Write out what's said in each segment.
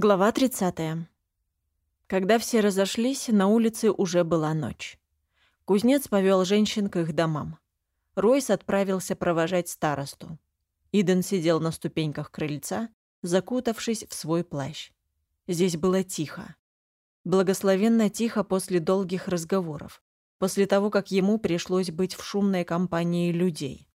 Глава 30. Когда все разошлись, на улице уже была ночь. Кузнец повел женщин к их домам. Ройс отправился провожать старосту. Иден сидел на ступеньках крыльца, закутавшись в свой плащ. Здесь было тихо. Благословенно тихо после долгих разговоров, после того, как ему пришлось быть в шумной компании людей.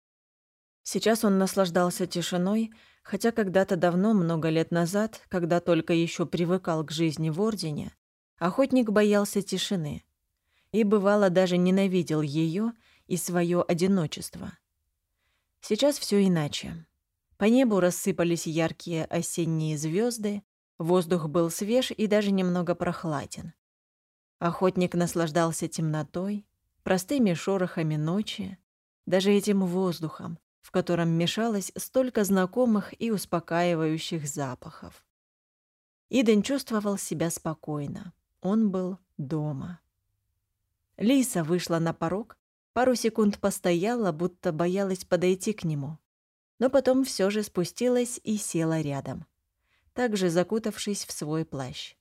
Сейчас он наслаждался тишиной, хотя когда-то давно, много лет назад, когда только еще привыкал к жизни в Ордене, охотник боялся тишины и, бывало, даже ненавидел ее и свое одиночество. Сейчас все иначе. По небу рассыпались яркие осенние звезды, воздух был свеж и даже немного прохладен. Охотник наслаждался темнотой, простыми шорохами ночи, даже этим воздухом, в котором мешалось столько знакомых и успокаивающих запахов. Иден чувствовал себя спокойно. Он был дома. Лиса вышла на порог, пару секунд постояла, будто боялась подойти к нему. Но потом все же спустилась и села рядом, также закутавшись в свой плащ.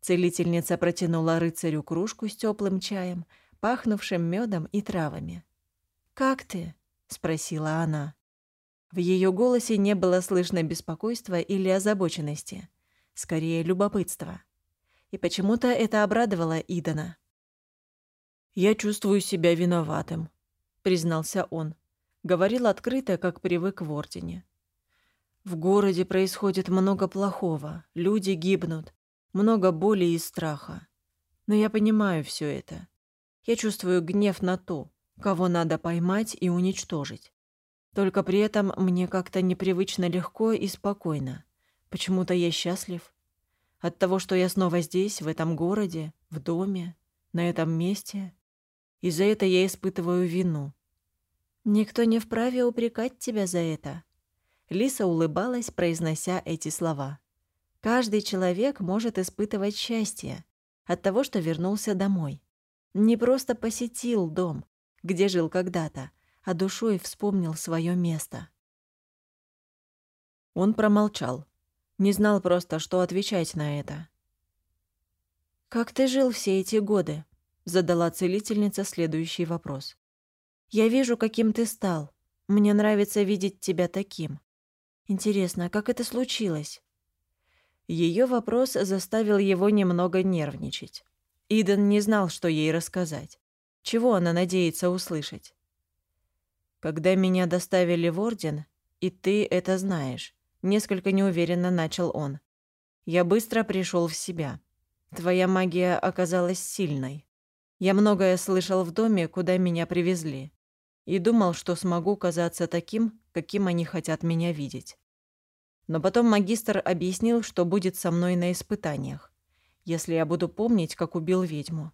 Целительница протянула рыцарю кружку с теплым чаем, пахнувшим медом и травами. «Как ты?» — спросила она. В ее голосе не было слышно беспокойства или озабоченности, скорее любопытства. И почему-то это обрадовало Идана. «Я чувствую себя виноватым», — признался он. Говорил открыто, как привык в Ордене. «В городе происходит много плохого, люди гибнут, много боли и страха. Но я понимаю все это. Я чувствую гнев на то, кого надо поймать и уничтожить. Только при этом мне как-то непривычно легко и спокойно. Почему-то я счастлив. От того, что я снова здесь, в этом городе, в доме, на этом месте. И за это я испытываю вину. Никто не вправе упрекать тебя за это. Лиса улыбалась, произнося эти слова. Каждый человек может испытывать счастье от того, что вернулся домой. Не просто посетил дом, где жил когда-то, а душой вспомнил свое место. Он промолчал. Не знал просто, что отвечать на это. «Как ты жил все эти годы?» — задала целительница следующий вопрос. «Я вижу, каким ты стал. Мне нравится видеть тебя таким. Интересно, как это случилось?» Ее вопрос заставил его немного нервничать. Иден не знал, что ей рассказать. Чего она надеется услышать? Когда меня доставили в Орден, и ты это знаешь, несколько неуверенно начал он. Я быстро пришел в себя. Твоя магия оказалась сильной. Я многое слышал в доме, куда меня привезли, и думал, что смогу казаться таким, каким они хотят меня видеть. Но потом магистр объяснил, что будет со мной на испытаниях, если я буду помнить, как убил ведьму.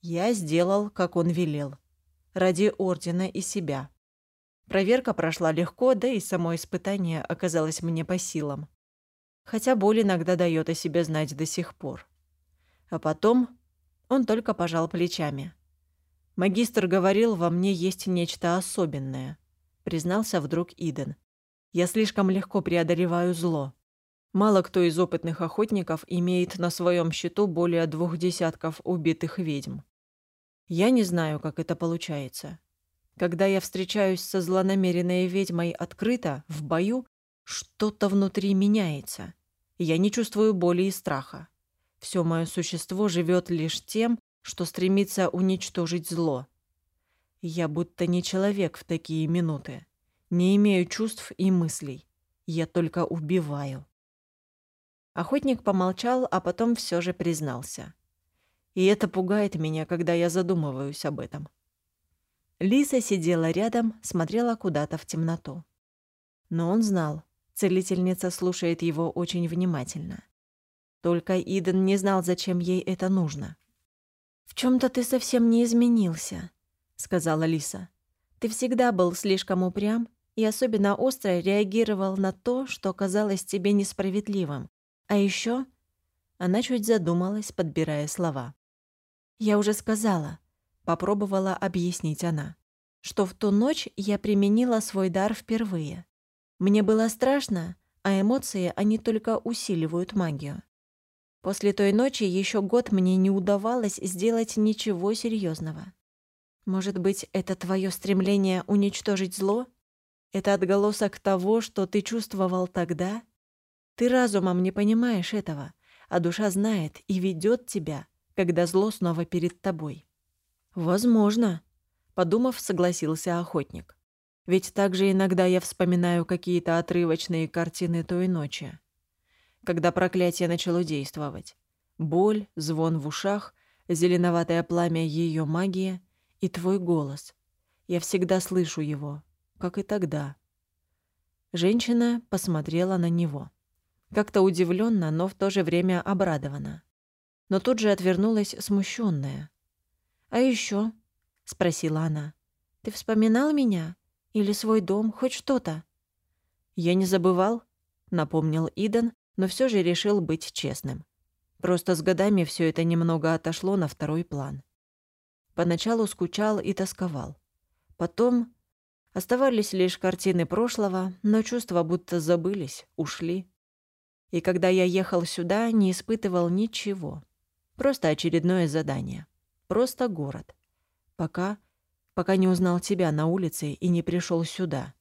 Я сделал, как он велел. Ради Ордена и себя. Проверка прошла легко, да и само испытание оказалось мне по силам. Хотя боль иногда дает о себе знать до сих пор. А потом он только пожал плечами. «Магистр говорил, во мне есть нечто особенное», признался вдруг Иден. «Я слишком легко преодолеваю зло. Мало кто из опытных охотников имеет на своем счету более двух десятков убитых ведьм. Я не знаю, как это получается. Когда я встречаюсь со злонамеренной ведьмой открыто, в бою, что-то внутри меняется. я не чувствую боли и страха. Все мое существо живет лишь тем, что стремится уничтожить зло. Я будто не человек в такие минуты. Не имею чувств и мыслей. Я только убиваю. Охотник помолчал, а потом все же признался. И это пугает меня, когда я задумываюсь об этом. Лиса сидела рядом, смотрела куда-то в темноту. Но он знал, целительница слушает его очень внимательно. Только Иден не знал, зачем ей это нужно. «В чем то ты совсем не изменился», — сказала Лиса. «Ты всегда был слишком упрям и особенно остро реагировал на то, что казалось тебе несправедливым. А еще Она чуть задумалась, подбирая слова. «Я уже сказала», — попробовала объяснить она, «что в ту ночь я применила свой дар впервые. Мне было страшно, а эмоции, они только усиливают магию. После той ночи еще год мне не удавалось сделать ничего серьезного. Может быть, это твое стремление уничтожить зло? Это отголосок того, что ты чувствовал тогда? Ты разумом не понимаешь этого, а душа знает и ведет тебя, когда зло снова перед тобой. Возможно, подумав, согласился охотник. Ведь также иногда я вспоминаю какие-то отрывочные картины той ночи, когда проклятие начало действовать. Боль, звон в ушах, зеленоватое пламя ее магии и твой голос. Я всегда слышу его, как и тогда. Женщина посмотрела на него. Как-то удивленно, но в то же время обрадованно. Но тут же отвернулась смущенная. «А еще? спросила она. «Ты вспоминал меня? Или свой дом? Хоть что-то?» «Я не забывал», — напомнил Идан, но все же решил быть честным. Просто с годами все это немного отошло на второй план. Поначалу скучал и тосковал. Потом оставались лишь картины прошлого, но чувства будто забылись, ушли. И когда я ехал сюда, не испытывал ничего. Просто очередное задание. Просто город. Пока... пока не узнал тебя на улице и не пришел сюда.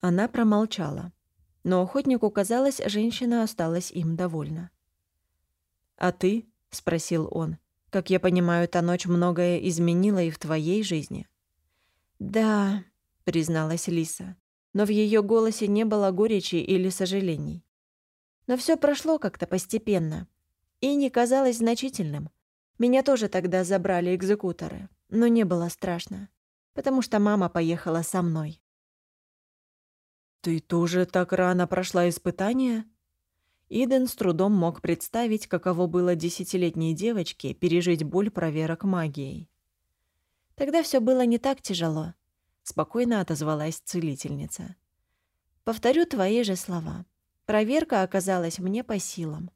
Она промолчала. Но охотнику казалось, женщина осталась им довольна. «А ты?» — спросил он. Как я понимаю, та ночь многое изменила и в твоей жизни». «Да», — призналась Лиса, но в ее голосе не было горечи или сожалений. Но все прошло как-то постепенно и не казалось значительным. Меня тоже тогда забрали экзекуторы, но не было страшно, потому что мама поехала со мной. «Ты тоже так рано прошла испытание?» Иден с трудом мог представить, каково было десятилетней девочке пережить боль проверок магией. «Тогда все было не так тяжело», — спокойно отозвалась целительница. «Повторю твои же слова. Проверка оказалась мне по силам.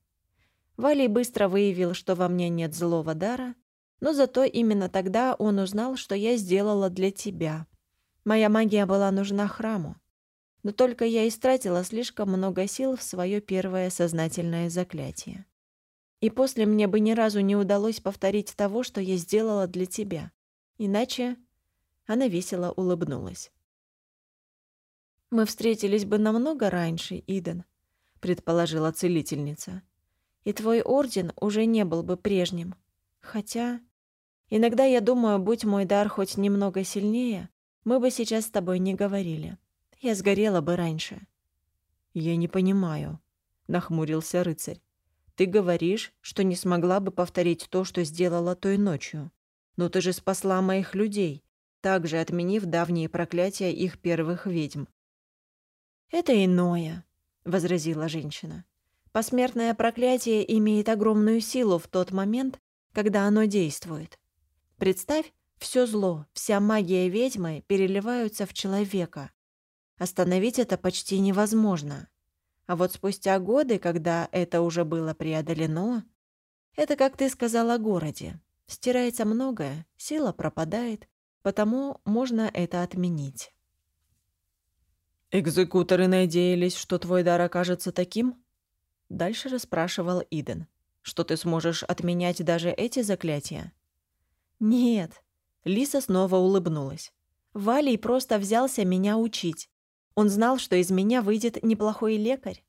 Валий быстро выявил, что во мне нет злого дара, но зато именно тогда он узнал, что я сделала для тебя. Моя магия была нужна храму. Но только я истратила слишком много сил в свое первое сознательное заклятие. И после мне бы ни разу не удалось повторить того, что я сделала для тебя. Иначе она весело улыбнулась. «Мы встретились бы намного раньше, Иден», — предположила целительница. «И твой орден уже не был бы прежним. Хотя...» Иногда я думаю, будь мой дар хоть немного сильнее, мы бы сейчас с тобой не говорили. Я сгорела бы раньше». «Я не понимаю», — нахмурился рыцарь. «Ты говоришь, что не смогла бы повторить то, что сделала той ночью. Но ты же спасла моих людей, также отменив давние проклятия их первых ведьм». «Это иное», — возразила женщина. «Посмертное проклятие имеет огромную силу в тот момент, когда оно действует. Представь, все зло, вся магия ведьмы переливаются в человека. Остановить это почти невозможно. А вот спустя годы, когда это уже было преодолено, это, как ты сказала, о городе. Стирается многое, сила пропадает, потому можно это отменить. «Экзекуторы надеялись, что твой дар окажется таким?» Дальше расспрашивал Иден. «Что ты сможешь отменять даже эти заклятия?» «Нет». Лиса снова улыбнулась. Валий просто взялся меня учить. Он знал, что из меня выйдет неплохой лекарь.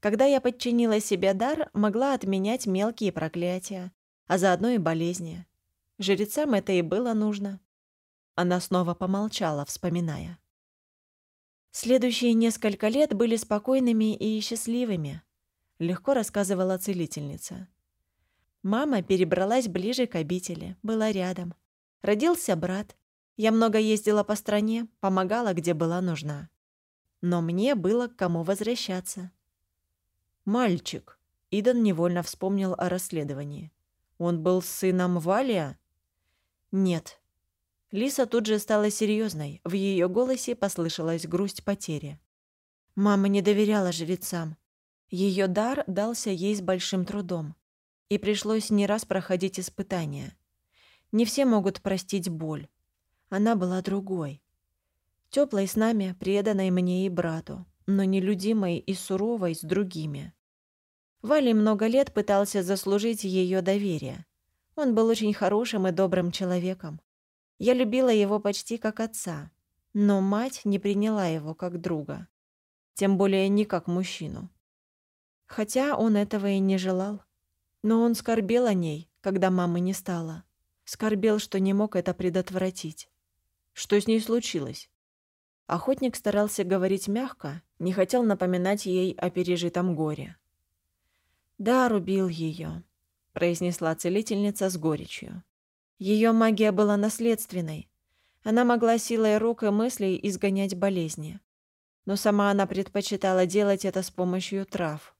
Когда я подчинила себе дар, могла отменять мелкие проклятия, а заодно и болезни. Жрецам это и было нужно. Она снова помолчала, вспоминая. Следующие несколько лет были спокойными и счастливыми, легко рассказывала целительница. Мама перебралась ближе к обители, была рядом. Родился брат. Я много ездила по стране, помогала, где была нужна но мне было к кому возвращаться. «Мальчик», — Идан невольно вспомнил о расследовании. «Он был сыном Валия?» «Нет». Лиса тут же стала серьезной. В ее голосе послышалась грусть потери. Мама не доверяла жрецам. Ее дар дался ей с большим трудом. И пришлось не раз проходить испытания. Не все могут простить боль. Она была другой. Теплой с нами, преданной мне и брату. но нелюдимой и суровой с другими. Вали много лет пытался заслужить ее доверие. Он был очень хорошим и добрым человеком. Я любила его почти как отца, но мать не приняла его как друга, тем более не как мужчину. Хотя он этого и не желал. Но он скорбел о ней, когда мамы не стало. Скорбел, что не мог это предотвратить. Что с ней случилось? Охотник старался говорить мягко, не хотел напоминать ей о пережитом горе. «Да, рубил ее», — произнесла целительница с горечью. Ее магия была наследственной. Она могла силой рук и мыслей изгонять болезни. Но сама она предпочитала делать это с помощью трав.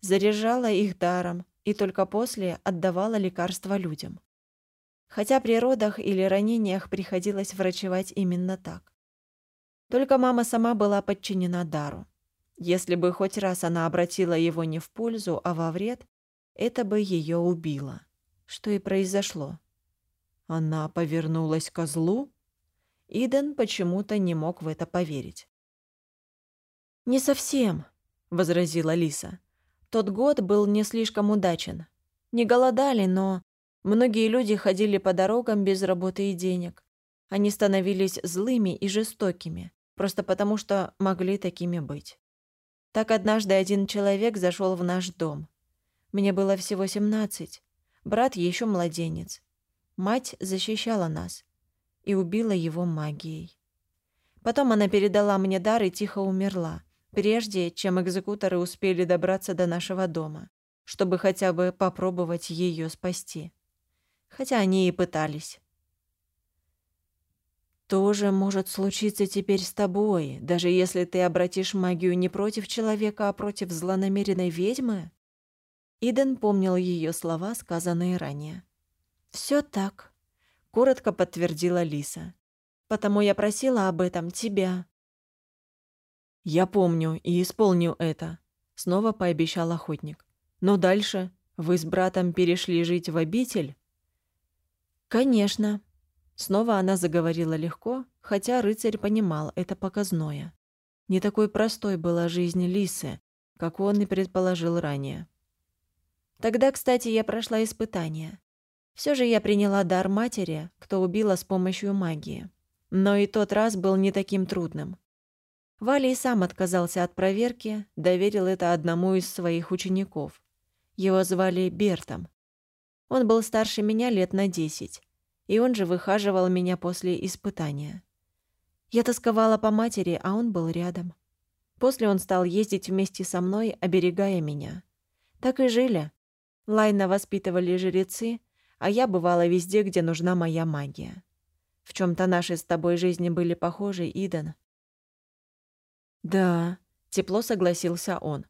Заряжала их даром и только после отдавала лекарства людям. Хотя при родах или ранениях приходилось врачевать именно так. Только мама сама была подчинена дару. Если бы хоть раз она обратила его не в пользу, а во вред, это бы ее убило. Что и произошло. Она повернулась к козлу? Иден почему-то не мог в это поверить. «Не совсем», — возразила Лиса. «Тот год был не слишком удачен. Не голодали, но многие люди ходили по дорогам без работы и денег. Они становились злыми и жестокими, просто потому что могли такими быть. Так однажды один человек зашел в наш дом. Мне было всего 17, брат еще младенец. Мать защищала нас и убила его магией. Потом она передала мне дар и тихо умерла, прежде чем экзекуторы успели добраться до нашего дома, чтобы хотя бы попробовать ее спасти. Хотя они и пытались. «Тоже может случиться теперь с тобой, даже если ты обратишь магию не против человека, а против злонамеренной ведьмы?» Иден помнил ее слова, сказанные ранее. «Все так», — коротко подтвердила Лиса. «Потому я просила об этом тебя». «Я помню и исполню это», — снова пообещал охотник. «Но дальше вы с братом перешли жить в обитель?» «Конечно», Снова она заговорила легко, хотя рыцарь понимал, это показное. Не такой простой была жизнь Лисы, как он и предположил ранее. Тогда, кстати, я прошла испытание. Все же я приняла дар матери, кто убила с помощью магии. Но и тот раз был не таким трудным. Валий сам отказался от проверки, доверил это одному из своих учеников. Его звали Бертом. Он был старше меня лет на десять и он же выхаживал меня после испытания. Я тосковала по матери, а он был рядом. После он стал ездить вместе со мной, оберегая меня. Так и жили. Лайна воспитывали жрецы, а я бывала везде, где нужна моя магия. В чем то наши с тобой жизни были похожи, Идан. «Да», — тепло согласился он.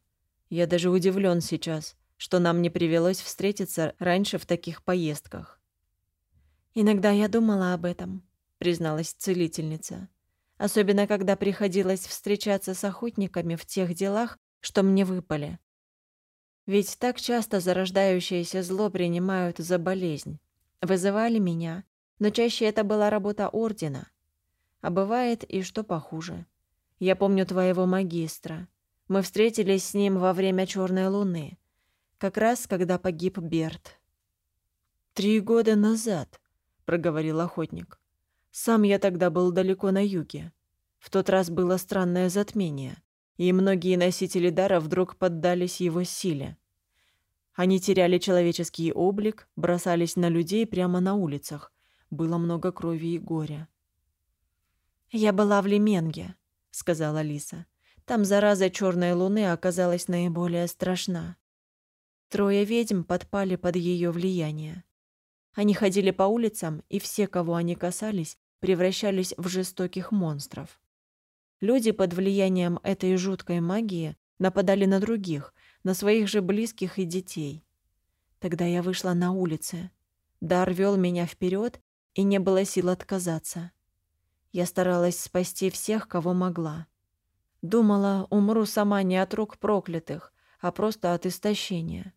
«Я даже удивлен сейчас, что нам не привелось встретиться раньше в таких поездках. «Иногда я думала об этом», — призналась целительница. «Особенно, когда приходилось встречаться с охотниками в тех делах, что мне выпали. Ведь так часто зарождающееся зло принимают за болезнь. Вызывали меня, но чаще это была работа Ордена. А бывает и что похуже. Я помню твоего магистра. Мы встретились с ним во время Черной Луны, как раз когда погиб Берт. «Три года назад», — проговорил охотник. «Сам я тогда был далеко на юге. В тот раз было странное затмение, и многие носители дара вдруг поддались его силе. Они теряли человеческий облик, бросались на людей прямо на улицах. Было много крови и горя. «Я была в Леменге», — сказала Лиса. «Там зараза черной луны оказалась наиболее страшна. Трое ведьм подпали под ее влияние. Они ходили по улицам, и все, кого они касались, превращались в жестоких монстров. Люди под влиянием этой жуткой магии нападали на других, на своих же близких и детей. Тогда я вышла на улицы. Дар вел меня вперед, и не было сил отказаться. Я старалась спасти всех, кого могла. Думала, умру сама не от рук проклятых, а просто от истощения.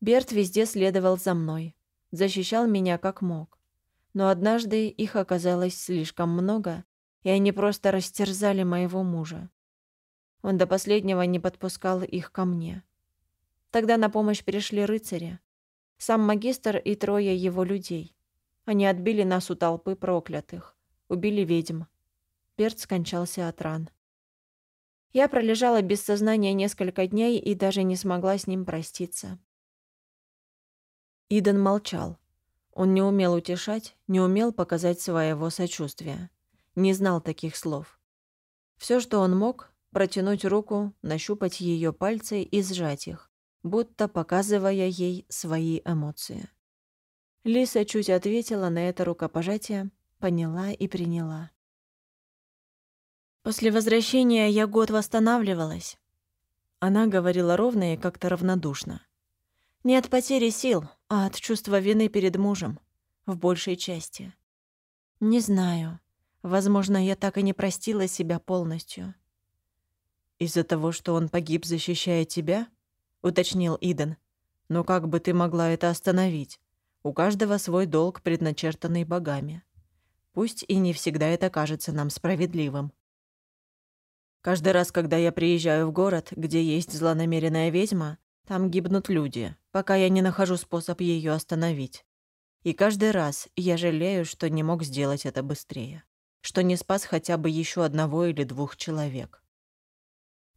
Берт везде следовал за мной защищал меня как мог. Но однажды их оказалось слишком много, и они просто растерзали моего мужа. Он до последнего не подпускал их ко мне. Тогда на помощь пришли рыцари. Сам магистр и трое его людей. Они отбили нас у толпы проклятых. Убили ведьм. Берт скончался от ран. Я пролежала без сознания несколько дней и даже не смогла с ним проститься. Иден молчал. Он не умел утешать, не умел показать своего сочувствия. Не знал таких слов. Все, что он мог, протянуть руку, нащупать ее пальцы и сжать их, будто показывая ей свои эмоции. Лиса чуть ответила на это рукопожатие, поняла и приняла. После возвращения я год восстанавливалась. Она говорила ровно и как-то равнодушно. Не от потери сил, а от чувства вины перед мужем, в большей части. Не знаю. Возможно, я так и не простила себя полностью. «Из-за того, что он погиб, защищая тебя?» — уточнил Иден. «Но как бы ты могла это остановить? У каждого свой долг, предначертанный богами. Пусть и не всегда это кажется нам справедливым. Каждый раз, когда я приезжаю в город, где есть злонамеренная ведьма, там гибнут люди, пока я не нахожу способ ее остановить. И каждый раз я жалею, что не мог сделать это быстрее, что не спас хотя бы еще одного или двух человек.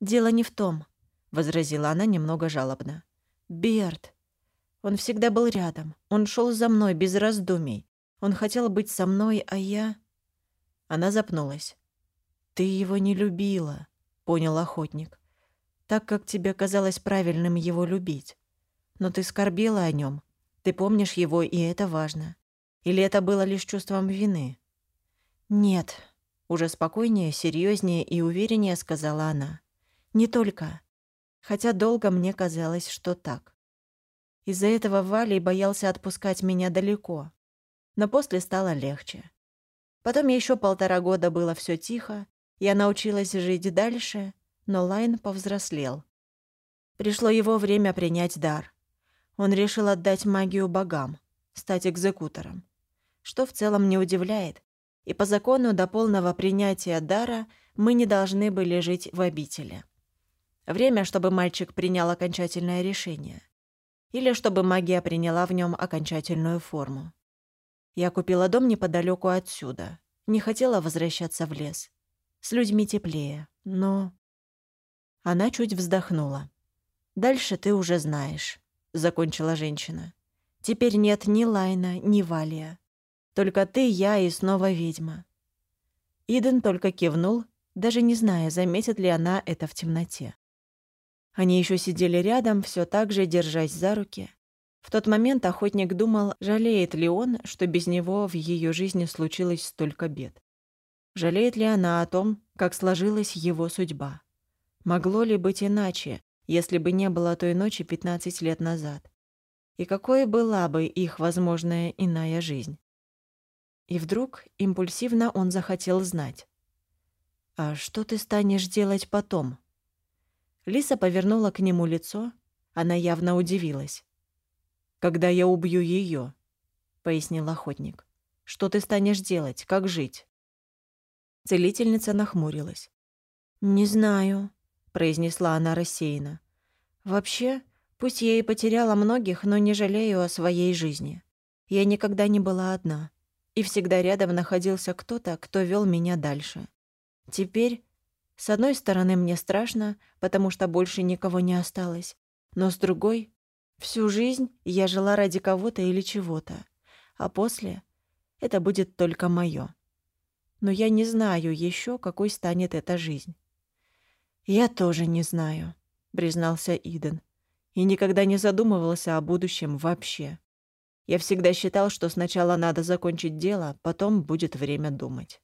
«Дело не в том», — возразила она немного жалобно. «Берт. Он всегда был рядом. Он шел за мной без раздумий. Он хотел быть со мной, а я...» Она запнулась. «Ты его не любила», — понял охотник. «Так, как тебе казалось правильным его любить. Но ты скорбела о нем. Ты помнишь его, и это важно. Или это было лишь чувством вины?» «Нет», — уже спокойнее, серьезнее и увереннее сказала она. Не только. Хотя долго мне казалось, что так. Из-за этого Валей боялся отпускать меня далеко. Но после стало легче. Потом еще полтора года было все тихо, я научилась жить дальше, но Лайн повзрослел. Пришло его время принять дар. Он решил отдать магию богам, стать экзекутором. Что в целом не удивляет, и по закону до полного принятия дара мы не должны были жить в обители. Время, чтобы мальчик принял окончательное решение. Или чтобы магия приняла в нем окончательную форму. Я купила дом неподалеку отсюда. Не хотела возвращаться в лес. С людьми теплее, но... Она чуть вздохнула. «Дальше ты уже знаешь», — закончила женщина. «Теперь нет ни Лайна, ни Валия. Только ты, я и снова ведьма». Иден только кивнул, даже не зная, заметит ли она это в темноте. Они еще сидели рядом, все так же держась за руки. В тот момент охотник думал, жалеет ли он, что без него в ее жизни случилось столько бед. Жалеет ли она о том, как сложилась его судьба? Могло ли быть иначе, если бы не было той ночи 15 лет назад? И какой была бы их возможная иная жизнь? И вдруг импульсивно он захотел знать. «А что ты станешь делать потом?» Лиса повернула к нему лицо. Она явно удивилась. «Когда я убью ее, пояснил охотник. «Что ты станешь делать? Как жить?» Целительница нахмурилась. «Не знаю», — произнесла она рассеянно. «Вообще, пусть я и потеряла многих, но не жалею о своей жизни. Я никогда не была одна, и всегда рядом находился кто-то, кто вел меня дальше. Теперь с одной стороны, мне страшно, потому что больше никого не осталось. Но с другой, всю жизнь я жила ради кого-то или чего-то. А после это будет только моё. Но я не знаю еще, какой станет эта жизнь. «Я тоже не знаю», — признался Иден. «И никогда не задумывался о будущем вообще. Я всегда считал, что сначала надо закончить дело, потом будет время думать».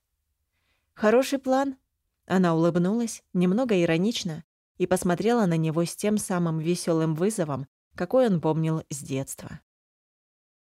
«Хороший план», она улыбнулась, немного иронично, и посмотрела на него с тем самым веселым вызовом, какой он помнил с детства.